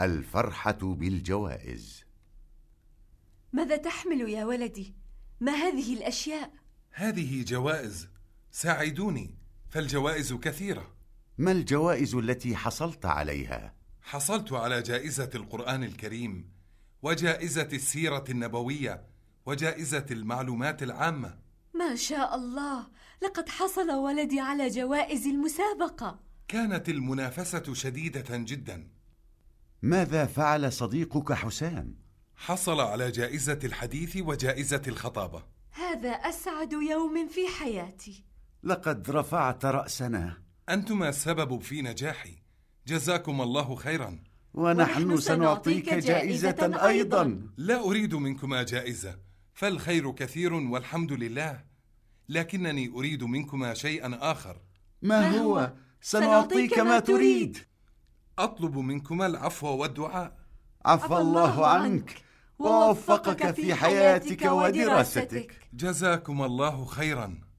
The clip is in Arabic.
الفرحة بالجوائز. ماذا تحمل يا ولدي؟ ما هذه الأشياء؟ هذه جوائز. ساعدوني فالجوائز كثيرة. ما الجوائز التي حصلت عليها؟ حصلت على جائزة القرآن الكريم وجائزة السيرة النبوية وجائزة المعلومات العامة. ما شاء الله! لقد حصل ولدي على جوائز المسابقة. كانت المنافسة شديدة جدا. ماذا فعل صديقك حسام؟ حصل على جائزة الحديث وجائزة الخطابة. هذا أسعد يوم في حياتي. لقد رفعت رأسنا. أنتما السبب في نجاحي. جزاكم الله خيرا. ونحن ونحن سنعطيك جائزة جائزة أيضا. لا أريد منكما جائزة فالخير كثير والحمد لله. لكنني أريد منكما شيئا آخر. ما ما؟ هو؟ سنعطيك ما تريد. أطلب منكما العفو والدعاء. عفى الله عنك ووفقك في حياتك ودراستك. جزاكم الله خيرا.